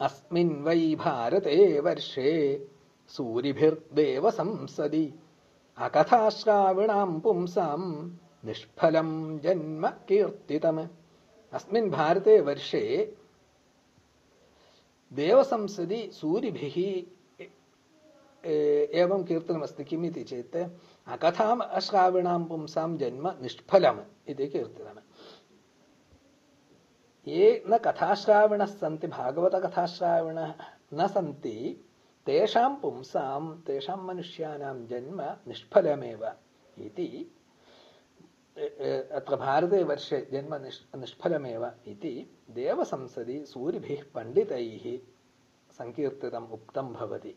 अस्मिन् वै भारते वर्षे सूरिभिर्देवसंसदि। अकथाश्राविणां पुंसां निष्फलं जन्म कीर्तितम्। अस्मिन् भारते वर्षे देवसंसदि सूरिभिः एवं कीर्तनमस्ति किमिति चेत्, अकथाम् अश्राविणां पुंसां जन्म निष्फलम् इति कीर्तनम्। ये न कथाश्राविणः सन्ति भागवतकथाश्राविणः न सन्ति तेषां पुंसां तेषां मनुष्याणां जन्म निष्फलमेव इति अत्र भारते वर्षे जन्म निष्फलमेव इति देवसंसदि सूरिभिः पण्डितैः सङ्कीर्तितम् उक्तं भवति